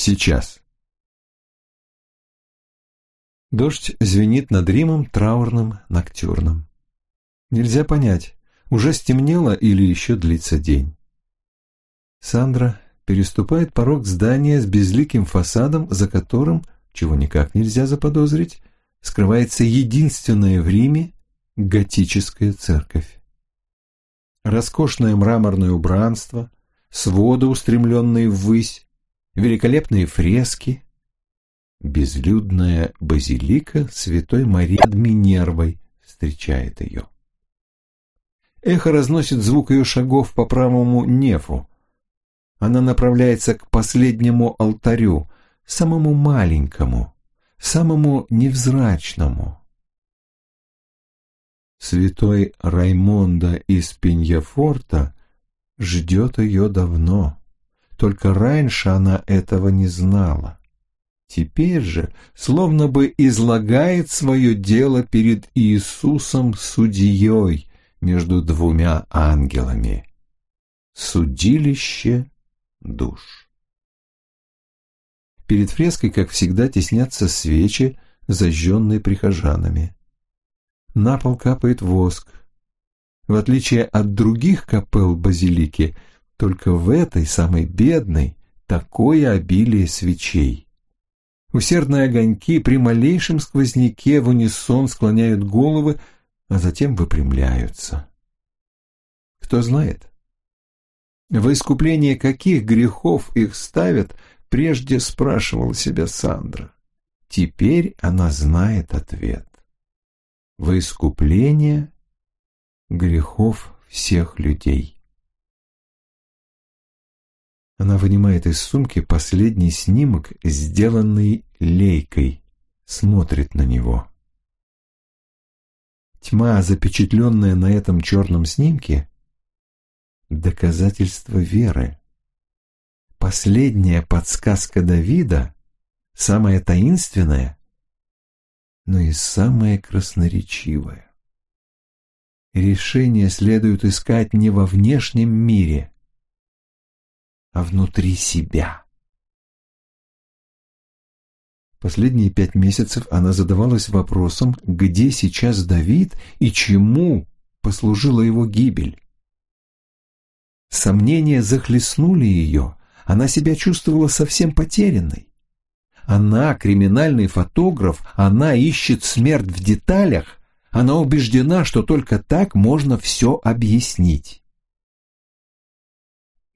сейчас. Дождь звенит над Римом траурным ноктюрном. Нельзя понять, уже стемнело или еще длится день. Сандра переступает порог здания с безликим фасадом, за которым, чего никак нельзя заподозрить, скрывается единственная в Риме готическая церковь. Роскошное мраморное убранство, своды, устремленные ввысь, великолепные фрески, безлюдная базилика Святой Марии под Минервой встречает ее. Эхо разносит звук ее шагов по правому нефу. Она направляется к последнему алтарю, самому маленькому, самому невзрачному. Святой Раймонда из Пиньяфорта ждет ее давно, только раньше она этого не знала. Теперь же словно бы излагает свое дело перед Иисусом Судьей между двумя ангелами. Судилище душ. Перед фреской, как всегда, теснятся свечи, зажженные прихожанами. На пол капает воск. В отличие от других капел базилики, только в этой, самой бедной, такое обилие свечей. Усердные огоньки при малейшем сквозняке в унисон склоняют головы, а затем выпрямляются. Кто знает? В искупление каких грехов их ставят, прежде спрашивала себя Сандра. Теперь она знает ответ. Во искупление грехов всех людей. Она вынимает из сумки последний снимок, сделанный лейкой, смотрит на него. Тьма, запечатленная на этом черном снимке, доказательство веры. Последняя подсказка Давида, самая таинственная, но и самая красноречивая. Решение следует искать не во внешнем мире, внутри себя. Последние пять месяцев она задавалась вопросом, где сейчас Давид и чему послужила его гибель. Сомнения захлестнули ее, она себя чувствовала совсем потерянной. Она, криминальный фотограф, она ищет смерть в деталях, она убеждена, что только так можно все объяснить.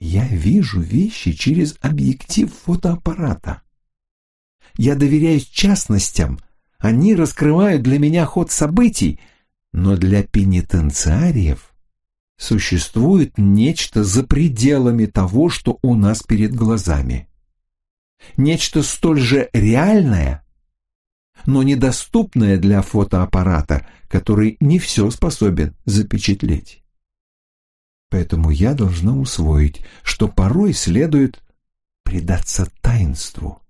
Я вижу вещи через объектив фотоаппарата. Я доверяюсь частностям, они раскрывают для меня ход событий, но для пенитенциариев существует нечто за пределами того, что у нас перед глазами. Нечто столь же реальное, но недоступное для фотоаппарата, который не все способен запечатлеть. Поэтому я должна усвоить, что порой следует предаться таинству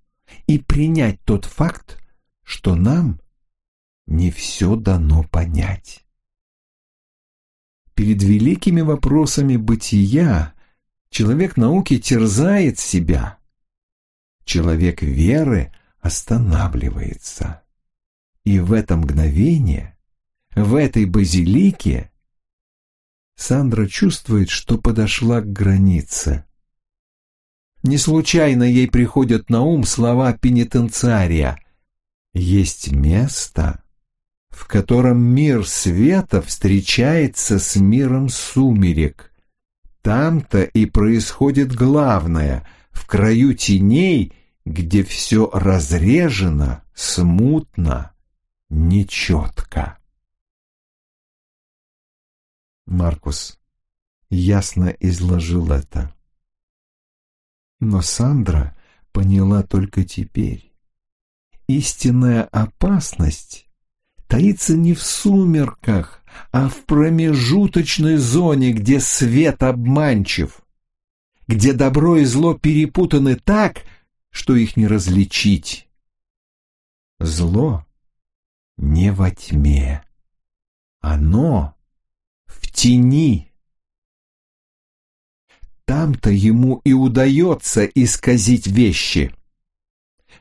и принять тот факт, что нам не все дано понять. Перед великими вопросами бытия человек науки терзает себя, человек веры останавливается. И в это мгновение, в этой базилике Сандра чувствует, что подошла к границе. Не случайно ей приходят на ум слова пенитенциария. Есть место, в котором мир света встречается с миром сумерек. Там-то и происходит главное, в краю теней, где все разрежено, смутно, нечетко. Маркус ясно изложил это. Но Сандра поняла только теперь. Истинная опасность таится не в сумерках, а в промежуточной зоне, где свет обманчив, где добро и зло перепутаны так, что их не различить. Зло не во тьме. Оно тени. Там-то ему и удается исказить вещи.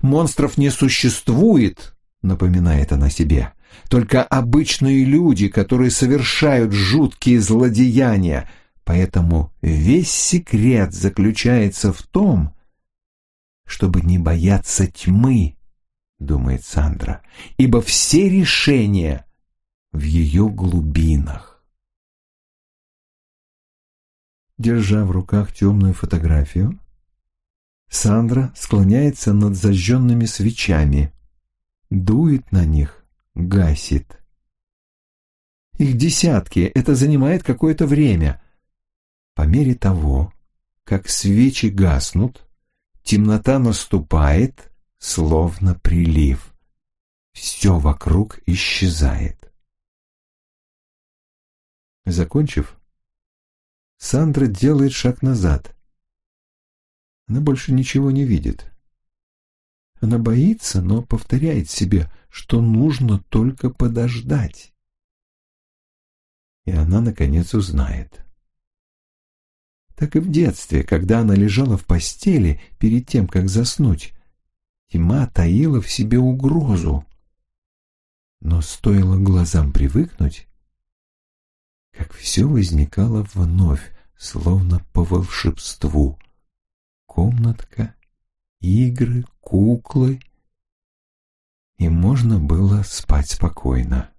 Монстров не существует, напоминает она себе. Только обычные люди, которые совершают жуткие злодеяния. Поэтому весь секрет заключается в том, чтобы не бояться тьмы, думает Сандра, ибо все решения в ее глубинах. Держа в руках темную фотографию, Сандра склоняется над зажженными свечами, дует на них, гасит. Их десятки, это занимает какое-то время. По мере того, как свечи гаснут, темнота наступает, словно прилив. Все вокруг исчезает. Закончив, Сандра делает шаг назад. Она больше ничего не видит. Она боится, но повторяет себе, что нужно только подождать. И она, наконец, узнает. Так и в детстве, когда она лежала в постели перед тем, как заснуть, тьма таила в себе угрозу. Но стоило глазам привыкнуть, как все возникало вновь, словно по волшебству комнатка, игры, куклы, и можно было спать спокойно.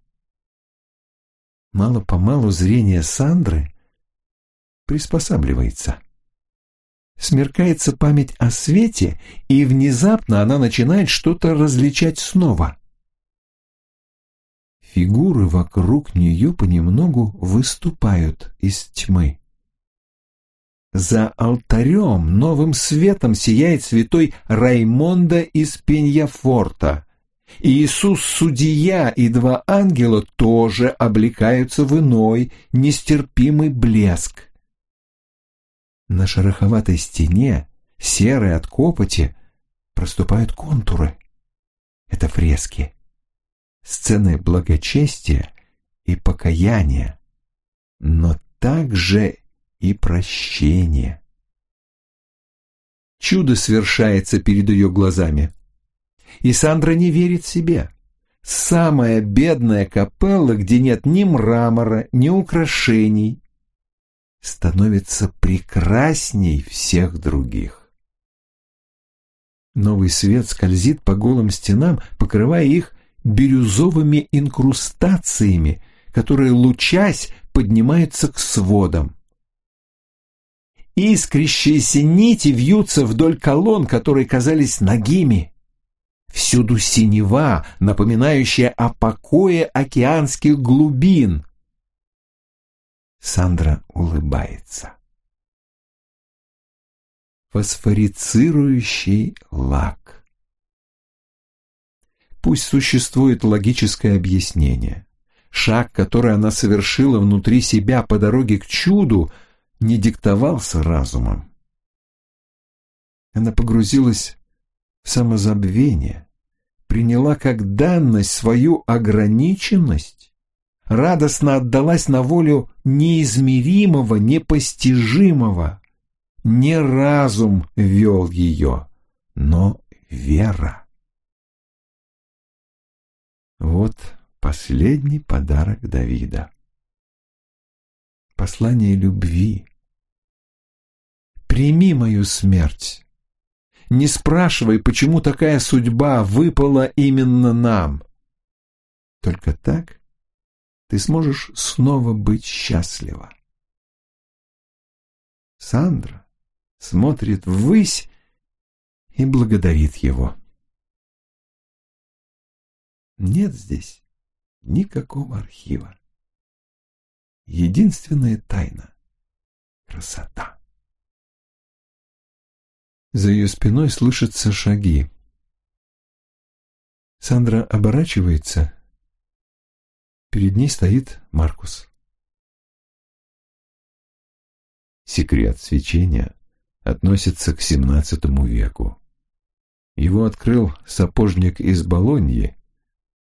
Мало-помалу зрение Сандры приспосабливается. Смеркается память о свете, и внезапно она начинает что-то различать снова. Фигуры вокруг нее понемногу выступают из тьмы. За алтарем новым светом сияет святой Раймонда из Пеньяфорта. Иисус Судья и два ангела тоже облекаются в иной, нестерпимый блеск. На шероховатой стене, серой от копоти, проступают контуры. Это фрески. Сцены благочестия и покаяния, но также и прощение. Чудо свершается перед ее глазами. И Сандра не верит себе. Самая бедная капелла, где нет ни мрамора, ни украшений, становится прекрасней всех других. Новый свет скользит по голым стенам, покрывая их бирюзовыми инкрустациями, которые, лучась, поднимаются к сводам. Искрящиеся нити вьются вдоль колонн, которые казались ногими. Всюду синева, напоминающая о покое океанских глубин. Сандра улыбается. Фосфорицирующий лак. Пусть существует логическое объяснение. Шаг, который она совершила внутри себя по дороге к чуду – не диктовался разумом. Она погрузилась в самозабвение, приняла как данность свою ограниченность, радостно отдалась на волю неизмеримого, непостижимого. Не разум вел ее, но вера. Вот последний подарок Давида. Послание любви, Прими мою смерть. Не спрашивай, почему такая судьба выпала именно нам. Только так ты сможешь снова быть счастлива. Сандра смотрит ввысь и благодарит его. Нет здесь никакого архива. Единственная тайна — красота. За ее спиной слышатся шаги. Сандра оборачивается. Перед ней стоит Маркус. Секрет свечения относится к XVII веку. Его открыл сапожник из Болоньи,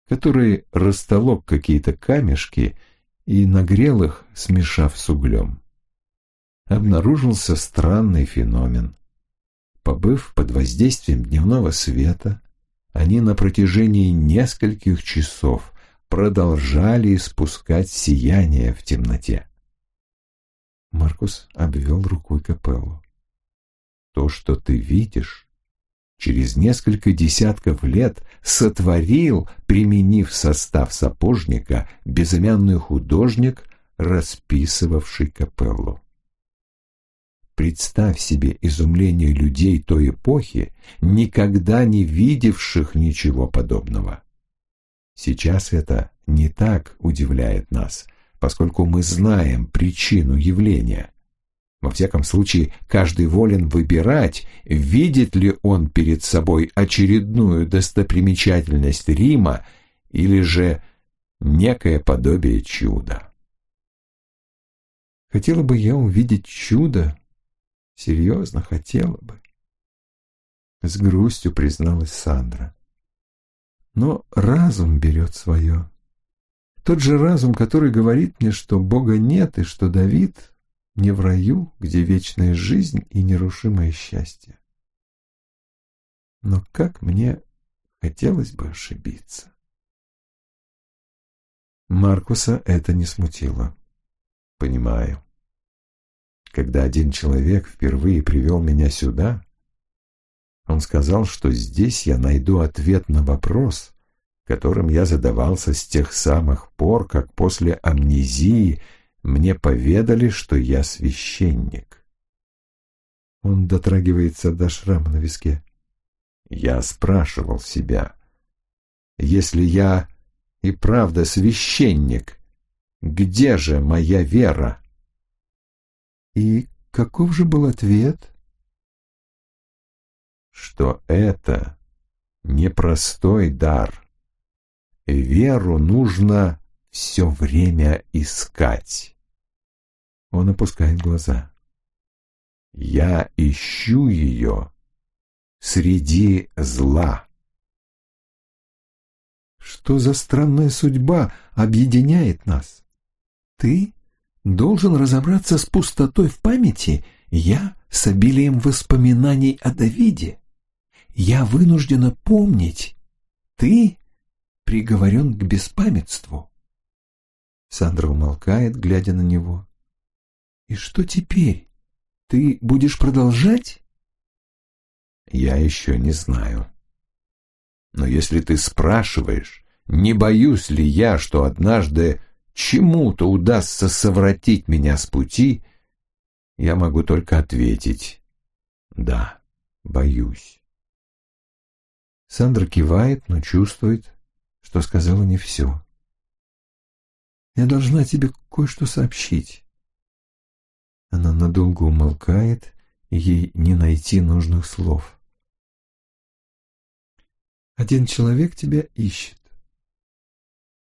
который растолок какие-то камешки и нагрел их, смешав с углем. Обнаружился странный феномен. Побыв под воздействием дневного света, они на протяжении нескольких часов продолжали испускать сияние в темноте. Маркус обвел рукой капеллу. То, что ты видишь, через несколько десятков лет сотворил, применив состав сапожника, безымянный художник, расписывавший капеллу. Представь себе изумление людей той эпохи, никогда не видевших ничего подобного. Сейчас это не так удивляет нас, поскольку мы знаем причину явления. Во всяком случае, каждый волен выбирать, видит ли он перед собой очередную достопримечательность Рима или же некое подобие чуда. Хотела бы я увидеть чудо, серьезно хотела бы. С грустью призналась Сандра. Но разум берет свое. Тот же разум, который говорит мне, что Бога нет и что Давид не в раю, где вечная жизнь и нерушимое счастье. Но как мне хотелось бы ошибиться. Маркуса это не смутило. Понимаю. Когда один человек впервые привел меня сюда, он сказал, что здесь я найду ответ на вопрос, которым я задавался с тех самых пор, как после амнезии мне поведали, что я священник. Он дотрагивается до шрама на виске. Я спрашивал себя, если я и правда священник, где же моя вера? И каков же был ответ? Что это непростой дар. Веру нужно все время искать. Он опускает глаза. Я ищу ее среди зла. Что за странная судьба объединяет нас? Ты должен разобраться с пустотой в памяти, я с обилием воспоминаний о Давиде. Я вынуждена помнить. Ты приговорен к беспамятству. Сандра умолкает, глядя на него. И что теперь? Ты будешь продолжать? Я еще не знаю. Но если ты спрашиваешь, не боюсь ли я, что однажды чему-то удастся совратить меня с пути, я могу только ответить «да, боюсь». Сандра кивает, но чувствует, что сказала не все. «Я должна тебе кое-что сообщить». Она надолго умолкает, ей не найти нужных слов. «Один человек тебя ищет.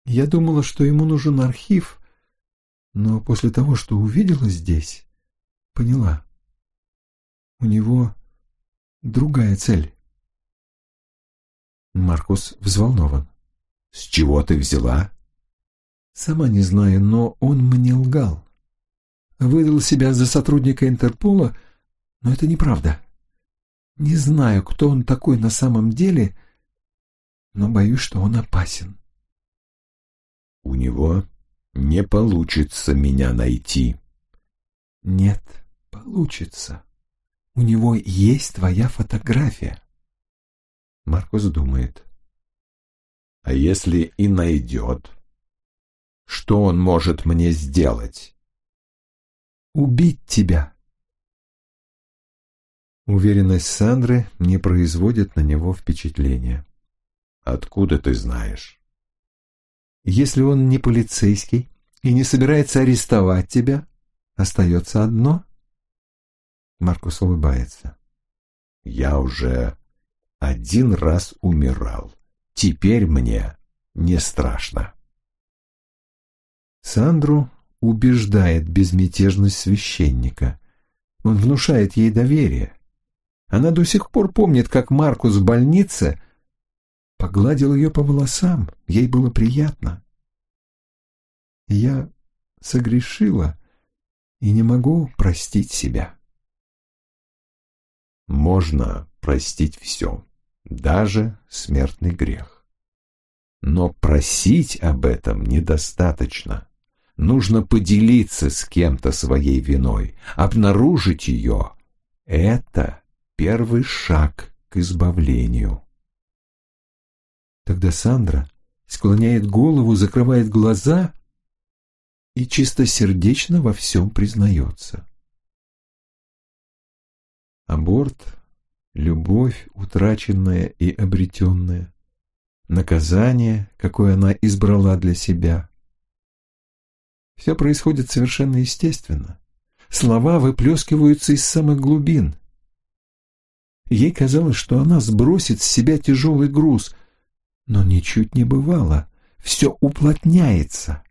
Я думала, что ему нужен архив, но после того, что увидела здесь, поняла. У него другая цель. Маркус взволнован. «С чего ты взяла?» «Сама не знаю, но он мне лгал. Выдал себя за сотрудника Интерпола, но это неправда. Не знаю, кто он такой на самом деле, но боюсь, что он опасен». У него не получится меня найти. Нет, получится. У него есть твоя фотография. Маркус думает. А если и найдет? Что он может мне сделать? Убить тебя. Уверенность Сандры не производит на него впечатления. Откуда ты знаешь? Если он не полицейский и не собирается арестовать тебя, остается одно. Маркус улыбается. Я уже один раз умирал. Теперь мне не страшно. Сандру убеждает безмятежность священника. Он внушает ей доверие. Она до сих пор помнит, как Маркус в больнице погладил ее по волосам. Ей было приятно. Я согрешила и не могу простить себя. можно простить все, даже смертный грех. Но просить об этом недостаточно. Нужно поделиться с кем-то своей виной, обнаружить ее. Это первый шаг к избавлению. Тогда Сандра склоняет голову, закрывает глаза и чистосердечно во всем признается. Аборт — любовь, утраченная и обретенная, наказание, какое она избрала для себя. Все происходит совершенно естественно. Слова выплескиваются из самых глубин. Ей казалось, что она сбросит с себя тяжелый груз, но ничуть не бывало. Все уплотняется.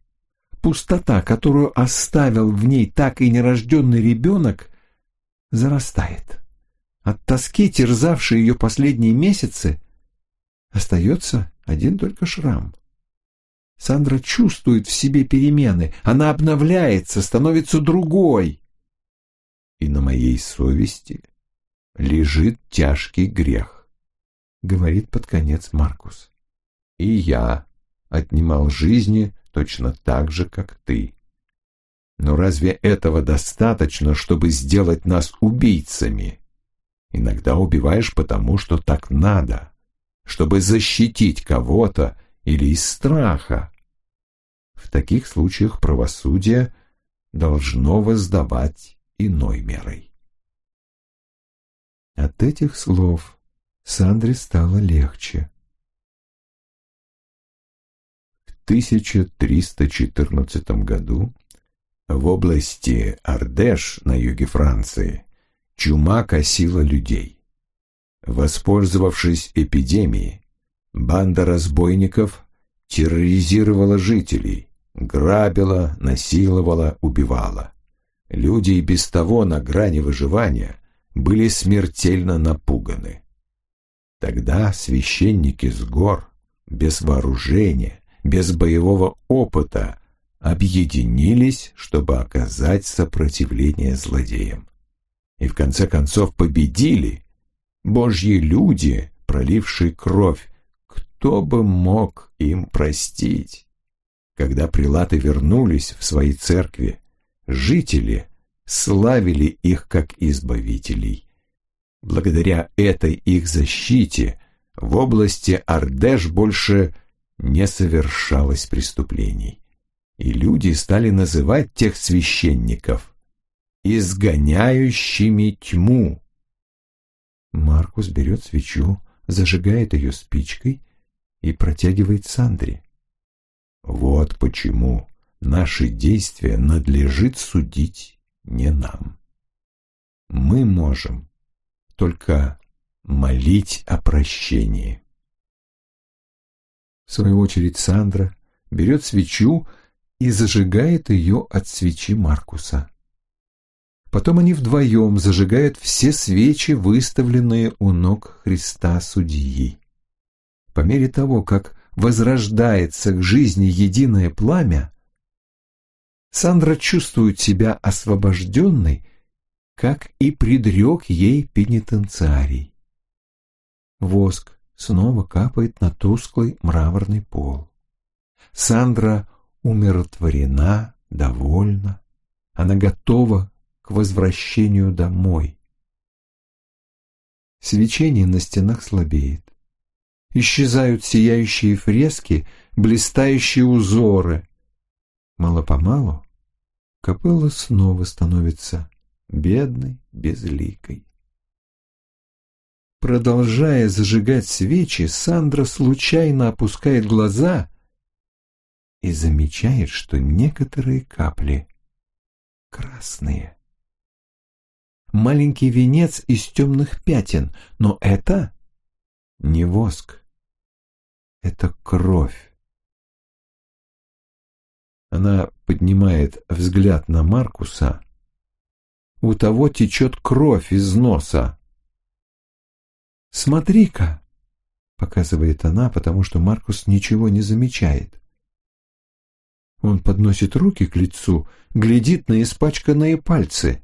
Пустота, которую оставил в ней так и нерожденный ребенок, зарастает. От тоски, терзавшей ее последние месяцы, остается один только шрам. Сандра чувствует в себе перемены, она обновляется, становится другой. И на моей совести лежит тяжкий грех, говорит под конец Маркус. И я отнимал жизни точно так же, как ты. Но разве этого достаточно, чтобы сделать нас убийцами? Иногда убиваешь потому, что так надо, чтобы защитить кого-то или из страха. В таких случаях правосудие должно воздавать иной мерой. От этих слов Сандре стало легче. 1314 году в области Ардеш на юге Франции чума косила людей. Воспользовавшись эпидемией, банда разбойников терроризировала жителей, грабила, насиловала, убивала. Люди и без того на грани выживания были смертельно напуганы. Тогда священники с гор, без вооружения, без боевого опыта объединились, чтобы оказать сопротивление злодеям. И в конце концов победили. Божьи люди, пролившие кровь, кто бы мог им простить? Когда прилаты вернулись в свои церкви, жители славили их как избавителей. Благодаря этой их защите в области Ардеш больше не совершалось преступлений, и люди стали называть тех священников изгоняющими тьму. Маркус берет свечу, зажигает ее спичкой и протягивает Сандре. Вот почему наши действия надлежит судить не нам. Мы можем только молить о прощении. В свою очередь Сандра берет свечу и зажигает ее от свечи Маркуса. Потом они вдвоем зажигают все свечи, выставленные у ног Христа Судьи. По мере того, как возрождается к жизни единое пламя, Сандра чувствует себя освобожденной, как и предрек ей пенитенциарий. Воск снова капает на тусклый мраморный пол. Сандра умиротворена, довольна. Она готова к возвращению домой. Свечение на стенах слабеет. Исчезают сияющие фрески, блистающие узоры. Мало-помалу капелла снова становится бедной, безликой. Продолжая зажигать свечи, Сандра случайно опускает глаза и замечает, что некоторые капли красные. Маленький венец из темных пятен, но это не воск, это кровь. Она поднимает взгляд на Маркуса. У того течет кровь из носа. «Смотри-ка!» — показывает она, потому что Маркус ничего не замечает. Он подносит руки к лицу, глядит на испачканные пальцы.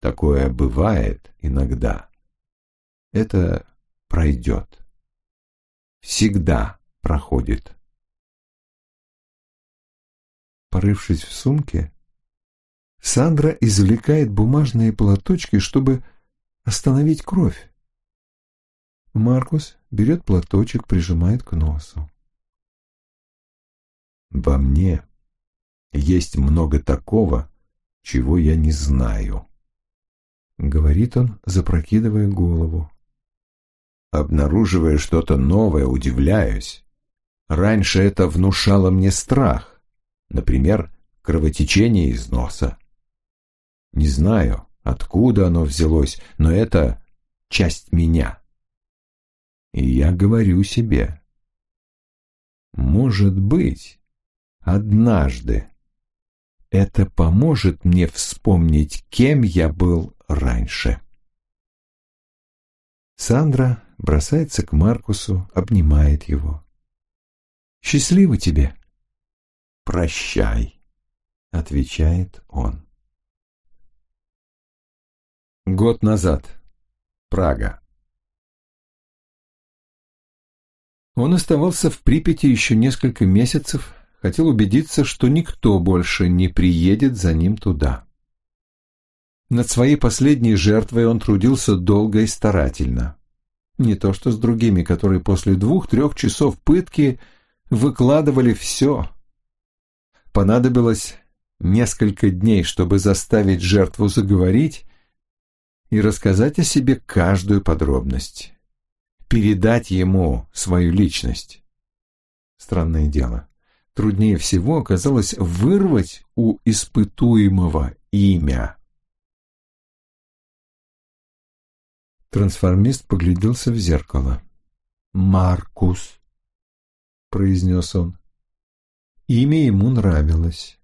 такое бывает иногда, это пройдет. Всегда проходит. Порывшись в сумке, Сандра извлекает бумажные платочки, чтобы остановить кровь. Маркус берет платочек, прижимает к носу. Во мне есть много такого, чего я не знаю, — говорит он, запрокидывая голову. Обнаруживая что-то новое, удивляюсь. Раньше это внушало мне страх, например, кровотечение из носа. Не знаю, откуда оно взялось, но это часть меня. И я говорю себе, может быть, однажды это поможет мне вспомнить, кем я был раньше. Сандра бросается к Маркусу, обнимает его. «Счастливо тебе!» «Прощай!» — отвечает он. Год назад. Прага. Он оставался в Припяти еще несколько месяцев, хотел убедиться, что никто больше не приедет за ним туда. Над своей последней жертвой он трудился долго и старательно. Не то что с другими, которые после двух-трех часов пытки выкладывали все. Понадобилось несколько дней, чтобы заставить жертву заговорить и рассказать о себе каждую подробность. Передать ему свою личность. Странное дело. Труднее всего оказалось вырвать у испытуемого имя. Трансформист погляделся в зеркало. «Маркус», — произнес он. Имя ему нравилось.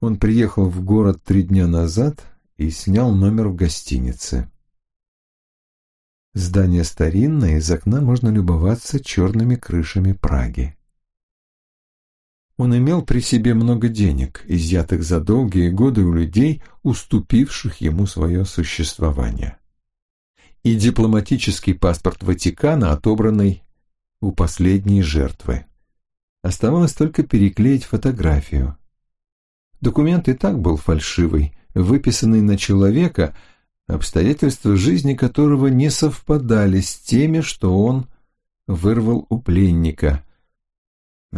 Он приехал в город три дня назад и снял номер в гостинице. Здание старинное, из окна можно любоваться черными крышами Праги. Он имел при себе много денег, изъятых за долгие годы у людей, уступивших ему свое существование. И дипломатический паспорт Ватикана, отобранный у последней жертвы. Оставалось только переклеить фотографию. Документ и так был фальшивый, выписанный на человека, обстоятельства жизни которого не совпадали с теми, что он вырвал у пленника –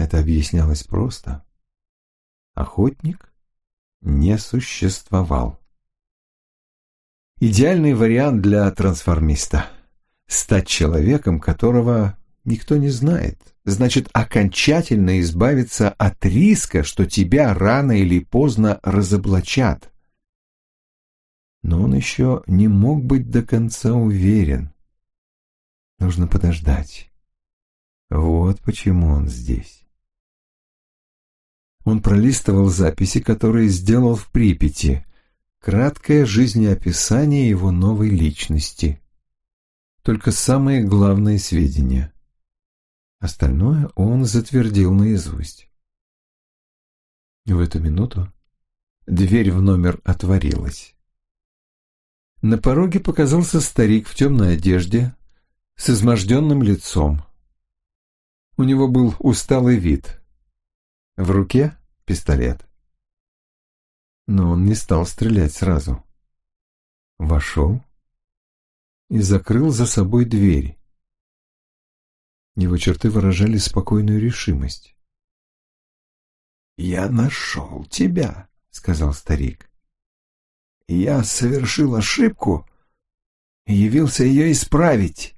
это объяснялось просто. Охотник не существовал. Идеальный вариант для трансформиста – стать человеком, которого никто не знает, значит окончательно избавиться от риска, что тебя рано или поздно разоблачат. Но он еще не мог быть до конца уверен. Нужно подождать. Вот почему он здесь. Он пролистывал записи, которые сделал в Припяти. Краткое жизнеописание его новой личности. Только самые главные сведения. Остальное он затвердил наизусть. В эту минуту дверь в номер отворилась. На пороге показался старик в темной одежде, с изможденным лицом. У него был усталый вид. В руке пистолет. Но он не стал стрелять сразу. Вошел и закрыл за собой дверь. Его черты выражали спокойную решимость. «Я нашел тебя», — сказал старик. «Я совершил ошибку и явился ее исправить».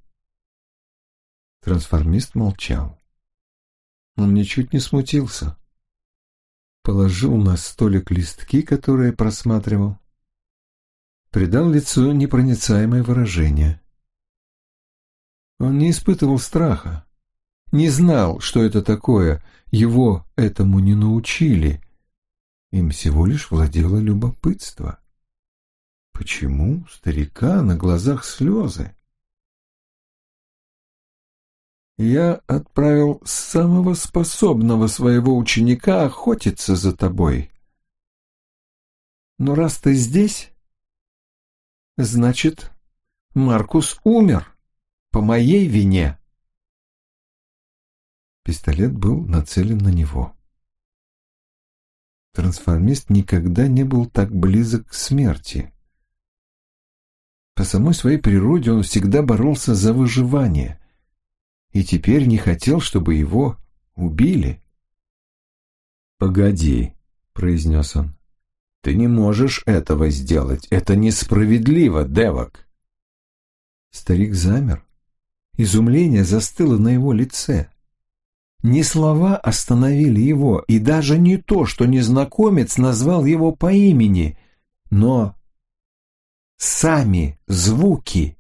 Трансформист молчал. Он ничуть не смутился положил на столик листки, которые просматривал, придал лицу непроницаемое выражение. Он не испытывал страха, не знал, что это такое, его этому не научили. Им всего лишь владело любопытство. Почему старика на глазах слезы? Я отправил самого способного своего ученика охотиться за тобой. Но раз ты здесь, значит, Маркус умер по моей вине. Пистолет был нацелен на него. Трансформист никогда не был так близок к смерти. По самой своей природе он всегда боролся за выживание и теперь не хотел, чтобы его убили. «Погоди», — произнес он. «Ты не можешь этого сделать. Это несправедливо, Девок». Старик замер. Изумление застыло на его лице. Не слова остановили его, и даже не то, что незнакомец назвал его по имени, но сами звуки.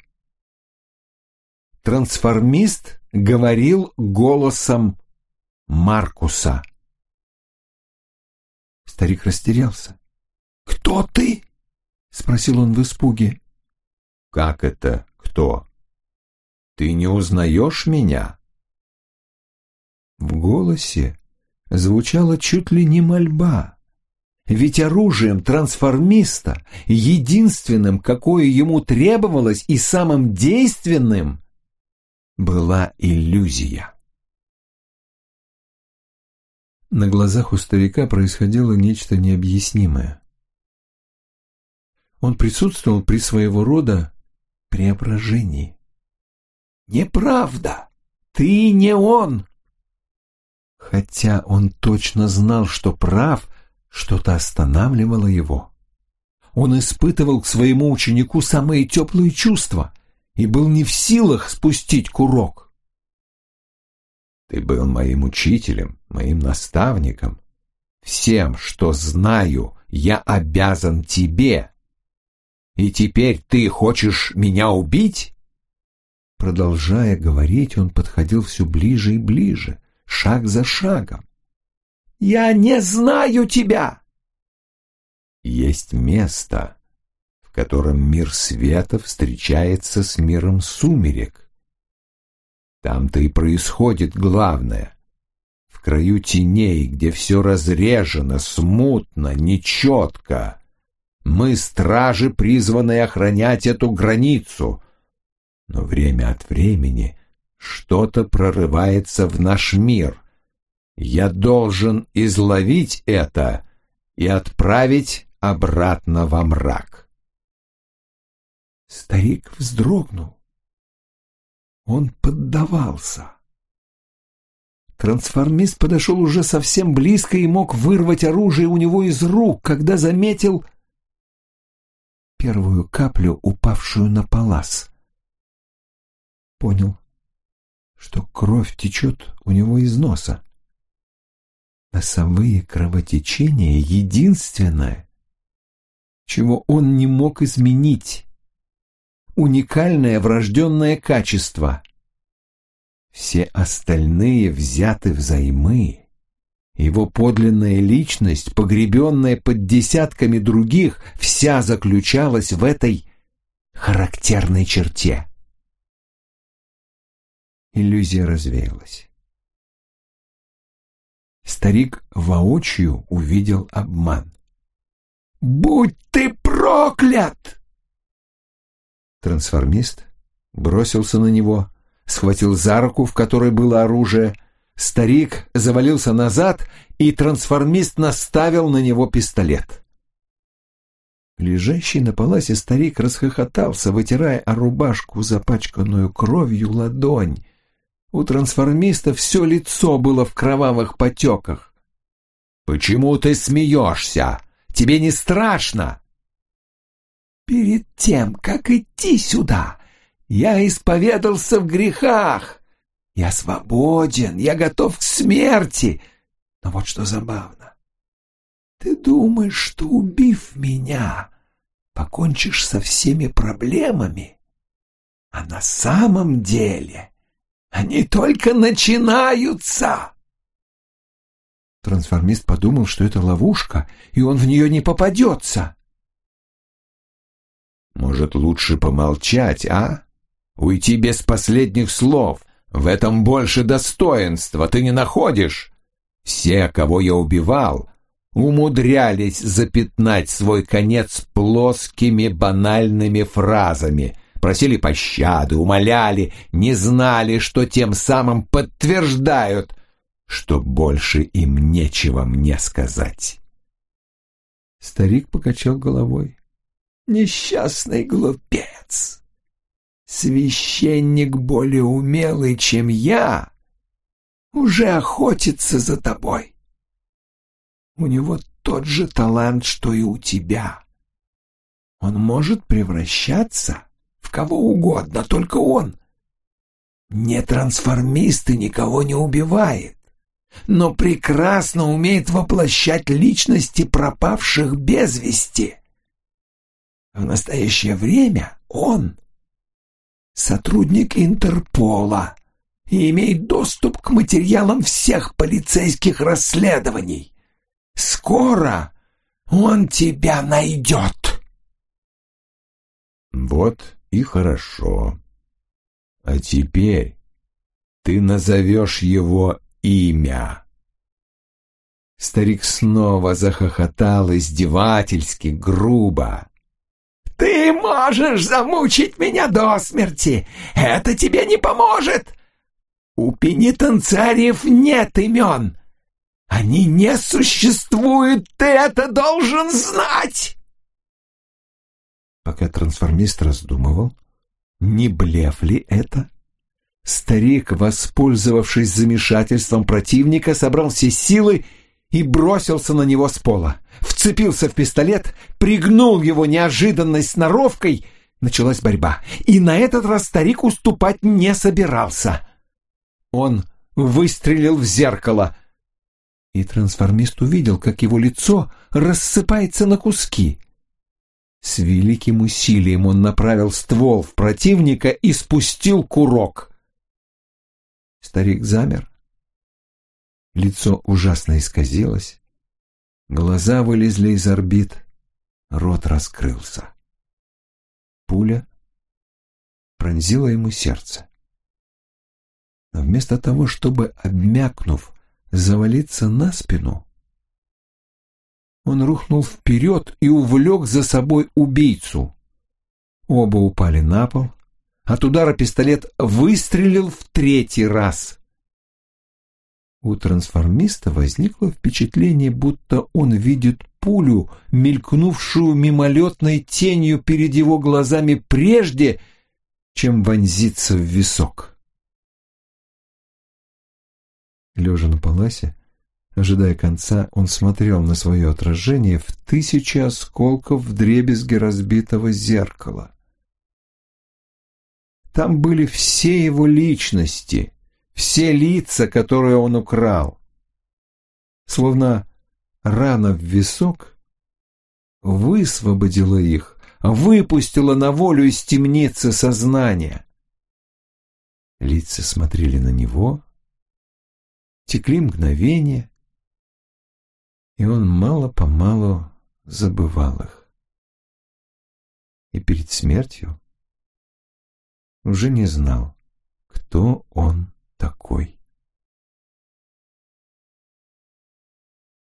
Трансформист говорил голосом Маркуса. Старик растерялся. «Кто ты?» — спросил он в испуге. «Как это кто? Ты не узнаешь меня?» В голосе звучала чуть ли не мольба. Ведь оружием трансформиста, единственным, какое ему требовалось и самым действенным, была иллюзия. На глазах у старика происходило нечто необъяснимое. Он присутствовал при своего рода преображении. «Неправда! Ты не он!» Хотя он точно знал, что прав, что-то останавливало его. Он испытывал к своему ученику самые теплые чувства и был не в силах спустить курок. Ты был моим учителем, моим наставником. Всем, что знаю, я обязан тебе. И теперь ты хочешь меня убить?» Продолжая говорить, он подходил все ближе и ближе, шаг за шагом. «Я не знаю тебя!» Есть место, котором мир света встречается с миром сумерек. Там-то и происходит главное. В краю теней, где все разрежено, смутно, нечетко. Мы, стражи, призванные охранять эту границу. Но время от времени что-то прорывается в наш мир. Я должен изловить это и отправить обратно во мрак. Старик вздрогнул. Он поддавался. Трансформист подошел уже совсем близко и мог вырвать оружие у него из рук, когда заметил первую каплю, упавшую на палас. Понял, что кровь течет у него из носа. Носовые кровотечения — единственное, чего он не мог изменить уникальное врожденное качество. Все остальные взяты взаймы. Его подлинная личность, погребенная под десятками других, вся заключалась в этой характерной черте. Иллюзия развеялась. Старик воочию увидел обман. «Будь ты проклят!» Трансформист бросился на него, схватил за руку, в которой было оружие. Старик завалился назад, и трансформист наставил на него пистолет. Лежащий на паласе старик расхохотался, вытирая о рубашку, запачканную кровью, ладонь. У трансформиста все лицо было в кровавых потеках. «Почему ты смеешься? Тебе не страшно?» Перед тем, как идти сюда, я исповедался в грехах. Я свободен, я готов к смерти. Но вот что забавно. Ты думаешь, что, убив меня, покончишь со всеми проблемами? А на самом деле они только начинаются. Трансформист подумал, что это ловушка, и он в нее не попадется. Может, лучше помолчать, а? Уйти без последних слов. В этом больше достоинства, ты не находишь? Все, кого я убивал, умудрялись запятнать свой конец плоскими банальными фразами, просили пощады, умоляли, не знали, что тем самым подтверждают, что больше им нечего мне сказать. Старик покачал головой. Несчастный глупец! Священник более умелый, чем я, уже охотится за тобой. У него тот же талант, что и у тебя. Он может превращаться в кого угодно, только он. Не трансформист и никого не убивает, но прекрасно умеет воплощать личности пропавших без вести. В настоящее время он сотрудник Интерпола и имеет доступ к материалам всех полицейских расследований. Скоро он тебя найдет. Вот и хорошо. А теперь ты назовешь его имя. Старик снова захохотал издевательски, грубо. «Ты можешь замучить меня до смерти! Это тебе не поможет! У пенитенциариев нет имен! Они не существуют, ты это должен знать!» Пока трансформист раздумывал, не блеф ли это? Старик, воспользовавшись замешательством противника, собрал все силы и бросился на него с пола. Вцепился в пистолет, пригнул его неожиданной сноровкой. Началась борьба, и на этот раз старик уступать не собирался. Он выстрелил в зеркало — и трансформист увидел, как его лицо рассыпается на куски. С великим усилием он направил ствол в противника и спустил курок. Старик замер. Лицо ужасно исказилось. Глаза вылезли из орбит. Рот раскрылся. Пуля пронзила ему сердце. Но вместо того, чтобы, обмякнув, завалиться на спину. Он рухнул вперед и увлек за собой убийцу. Оба упали на пол. От удара пистолет выстрелил в третий раз. У трансформиста возникло впечатление, будто он видит пулю, мелькнувшую мимолетной тенью перед его глазами прежде, чем вонзиться в висок. Лежа на паласе, ожидая конца, он смотрел на свое отражение в тысячи осколков вдребезги разбитого зеркала. Там были все его личности, все лица, которые он украл. Словно рана в висок высвободила их, выпустила на волю из темницы сознания. Лица смотрели на него, Текли мгновения, и он мало-помалу забывал их. И перед смертью уже не знал, кто он такой.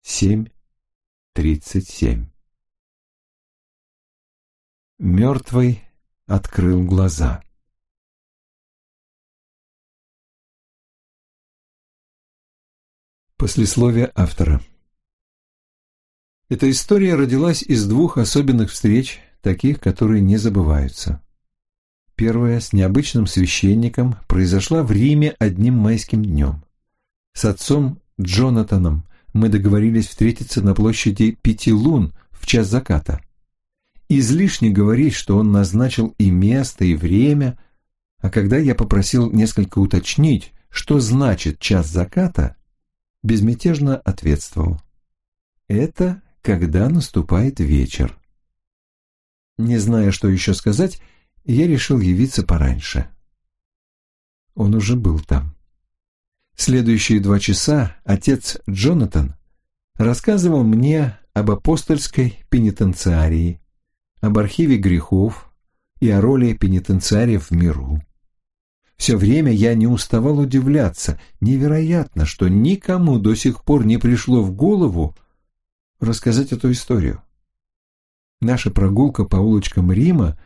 Семь тридцать семь. Мертвый открыл глаза. Послесловие автора Эта история родилась из двух особенных встреч, таких, которые не забываются. Первая с необычным священником произошла в Риме одним майским днем. С отцом Джонатаном мы договорились встретиться на площади Пяти Лун в час заката. Излишне говорить, что он назначил и место, и время, а когда я попросил несколько уточнить, что значит час заката – безмятежно ответствовал. «Это когда наступает вечер». Не зная, что еще сказать, я решил явиться пораньше. Он уже был там. Следующие два часа отец Джонатан рассказывал мне об апостольской пенитенциарии, об архиве грехов и о роли пенитенциариев в миру. Все время я не уставал удивляться. Невероятно, что никому до сих пор не пришло в голову рассказать эту историю. Наша прогулка по улочкам Рима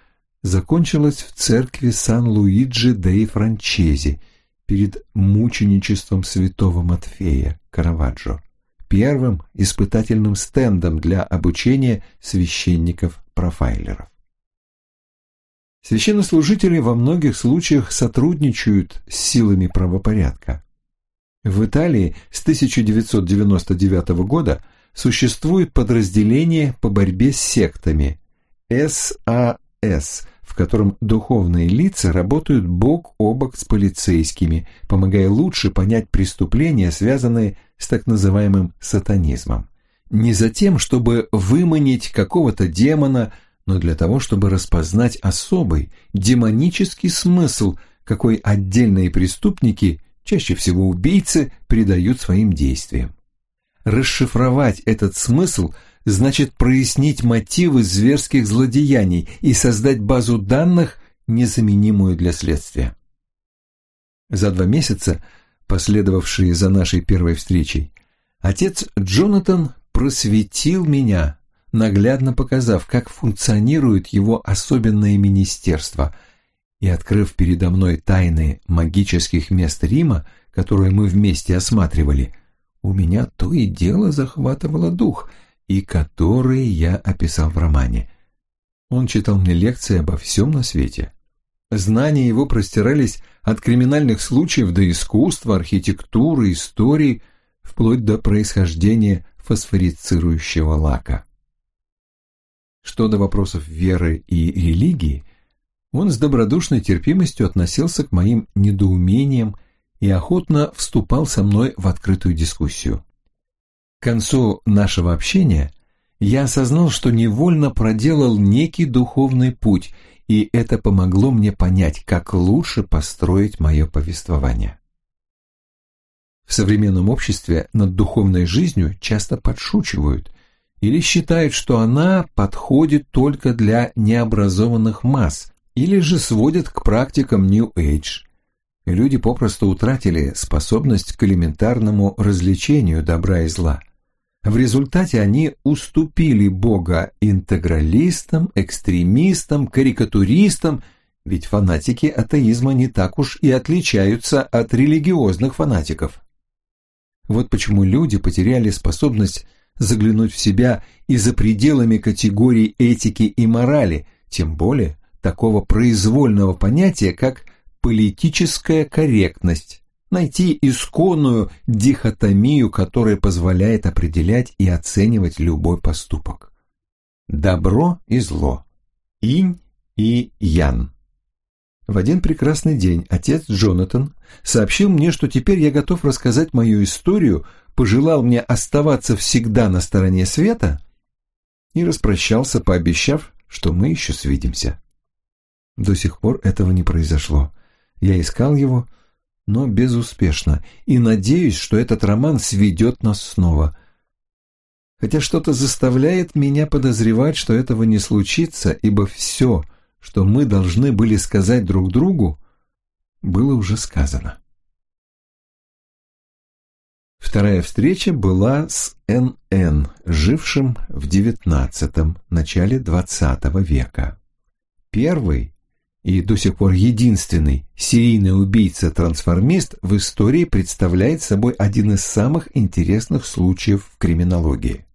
закончилась в церкви Сан-Луиджи дей Франчези перед мученичеством святого Матфея Караваджо, первым испытательным стендом для обучения священников-профайлеров. Священнослужители во многих случаях сотрудничают с силами правопорядка. В Италии с 1999 года существует подразделение по борьбе с сектами САС, в котором духовные лица работают бок о бок с полицейскими, помогая лучше понять преступления, связанные с так называемым сатанизмом. Не за тем, чтобы выманить какого-то демона, но для того, чтобы распознать особый, демонический смысл, какой отдельные преступники, чаще всего убийцы, придают своим действиям. Расшифровать этот смысл значит прояснить мотивы зверских злодеяний и создать базу данных, незаменимую для следствия. За два месяца, последовавшие за нашей первой встречей, отец Джонатан просветил меня наглядно показав, как функционирует его особенное министерство, и открыв передо мной тайны магических мест Рима, которые мы вместе осматривали, у меня то и дело захватывало дух, и которые я описал в романе. Он читал мне лекции обо всем на свете. Знания его простирались от криминальных случаев до искусства, архитектуры, истории, вплоть до происхождения фосфорицирующего лака. Что до вопросов веры и религии, он с добродушной терпимостью относился к моим недоумениям и охотно вступал со мной в открытую дискуссию. К концу нашего общения я осознал, что невольно проделал некий духовный путь, и это помогло мне понять, как лучше построить мое повествование. В современном обществе над духовной жизнью часто подшучивают, или считает, что она подходит только для необразованных масс, или же сводят к практикам New Age. Люди попросту утратили способность к элементарному развлечению добра и зла. В результате они уступили Бога интегралистам, экстремистам, карикатуристам, ведь фанатики атеизма не так уж и отличаются от религиозных фанатиков. Вот почему люди потеряли способность заглянуть в себя и за пределами категорий этики и морали, тем более такого произвольного понятия, как политическая корректность, найти исконную дихотомию, которая позволяет определять и оценивать любой поступок. Добро и зло, инь и ян. В один прекрасный день отец Джонатан сообщил мне, что теперь я готов рассказать мою историю пожелал мне оставаться всегда на стороне света и распрощался, пообещав, что мы еще свидимся. До сих пор этого не произошло. Я искал его, но безуспешно, и надеюсь, что этот роман сведет нас снова. Хотя что-то заставляет меня подозревать, что этого не случится, ибо все, что мы должны были сказать друг другу, было уже сказано. Вторая встреча была с Н.Н., жившим в XIX – начале XX века. Первый и до сих пор единственный серийный убийца-трансформист в истории представляет собой один из самых интересных случаев в криминологии.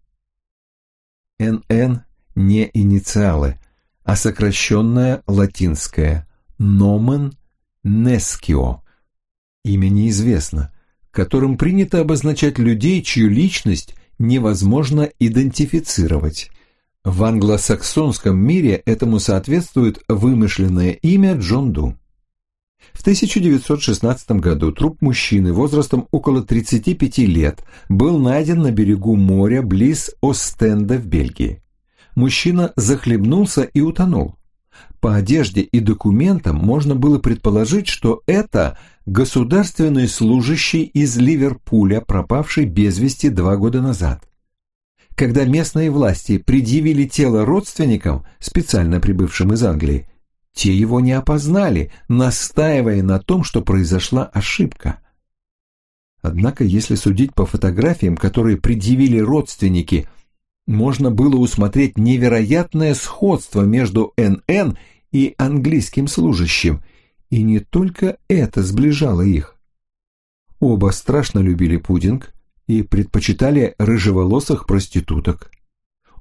НН не инициалы, а сокращенное латинское «nomen nescio». Имя неизвестно – которым принято обозначать людей, чью личность невозможно идентифицировать. В англосаксонском мире этому соответствует вымышленное имя Джон Ду. В 1916 году труп мужчины возрастом около 35 лет был найден на берегу моря близ Остенда в Бельгии. Мужчина захлебнулся и утонул. По одежде и документам можно было предположить, что это государственный служащий из Ливерпуля, пропавший без вести два года назад. Когда местные власти предъявили тело родственникам, специально прибывшим из Англии, те его не опознали, настаивая на том, что произошла ошибка. Однако, если судить по фотографиям, которые предъявили родственники, можно было усмотреть невероятное сходство между НН и английским служащим, и не только это сближало их. Оба страшно любили пудинг и предпочитали рыжеволосых проституток.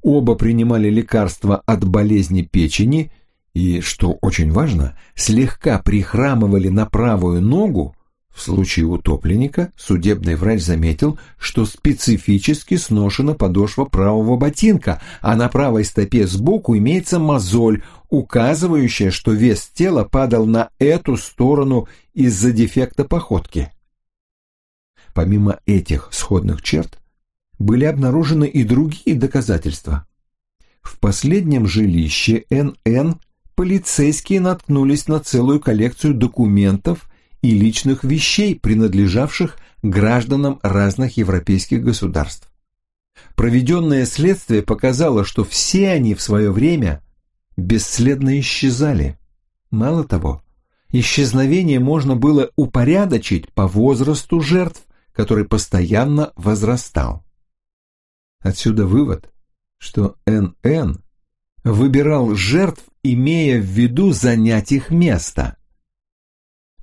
Оба принимали лекарства от болезни печени и, что очень важно, слегка прихрамывали на правую ногу, в случае утопленника судебный врач заметил, что специфически сношена подошва правого ботинка, а на правой стопе сбоку имеется мозоль, указывающая, что вес тела падал на эту сторону из-за дефекта походки. Помимо этих сходных черт, были обнаружены и другие доказательства. В последнем жилище НН полицейские наткнулись на целую коллекцию документов и личных вещей, принадлежавших гражданам разных европейских государств. Проведенное следствие показало, что все они в свое время бесследно исчезали. Мало того, исчезновение можно было упорядочить по возрасту жертв, который постоянно возрастал. Отсюда вывод, что НН выбирал жертв, имея в виду занять их место.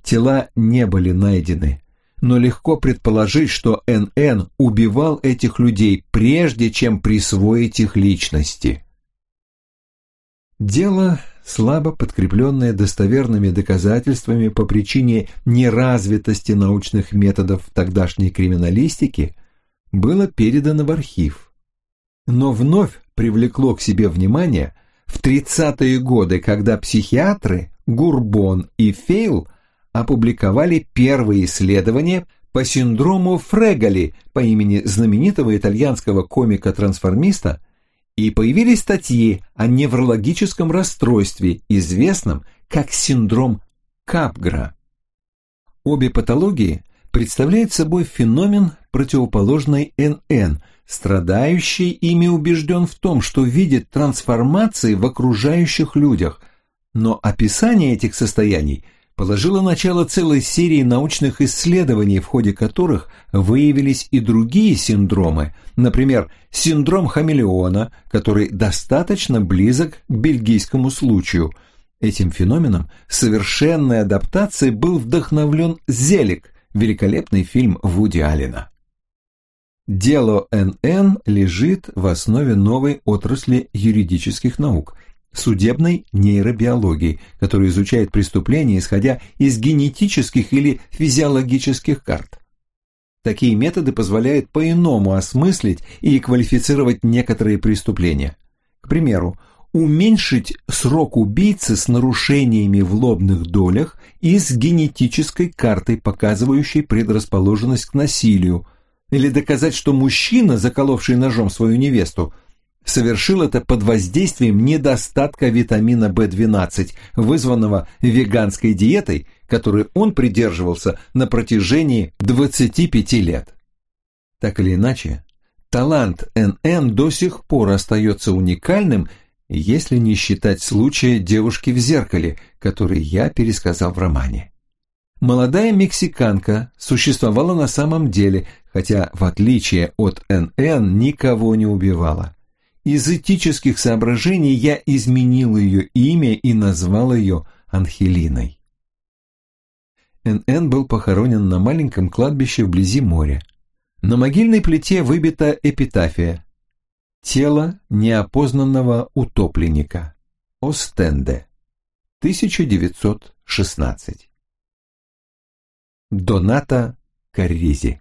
Тела не были найдены, но легко предположить, что НН убивал этих людей, прежде чем присвоить их личности. Дело, слабо подкрепленное достоверными доказательствами по причине неразвитости научных методов тогдашней криминалистики, было передано в архив. Но вновь привлекло к себе внимание в 30-е годы, когда психиатры Гурбон и Фейл опубликовали первые исследования по синдрому Фрегали по имени знаменитого итальянского комика-трансформиста и появились статьи о неврологическом расстройстве, известном как синдром Капгра. Обе патологии представляют собой феномен, противоположный НН, страдающий ими убежден в том, что видит трансформации в окружающих людях, но описание этих состояний – положила начало целой серии научных исследований, в ходе которых выявились и другие синдромы, например, синдром хамелеона, который достаточно близок к бельгийскому случаю. Этим феноменом совершенной адаптацией был вдохновлен «Зелик», великолепный фильм Вуди Аллена. Дело НН лежит в основе новой отрасли юридических наук – судебной нейробиологии, которая изучает преступления, исходя из генетических или физиологических карт. Такие методы позволяют по-иному осмыслить и квалифицировать некоторые преступления. К примеру, уменьшить срок убийцы с нарушениями в лобных долях и с генетической картой, показывающей предрасположенность к насилию, или доказать, что мужчина, заколовший ножом свою невесту, совершил это под воздействием недостатка витамина В12, вызванного веганской диетой, которой он придерживался на протяжении 25 лет. Так или иначе, талант НН до сих пор остается уникальным, если не считать случая девушки в зеркале, который я пересказал в романе. Молодая мексиканка существовала на самом деле, хотя, в отличие от НН, никого не убивала. Из этических соображений я изменил ее имя и назвал ее Анхелиной. Н.Н. был похоронен на маленьком кладбище вблизи моря. На могильной плите выбита эпитафия «Тело неопознанного утопленника. Остенде. 1916». Доната Карризи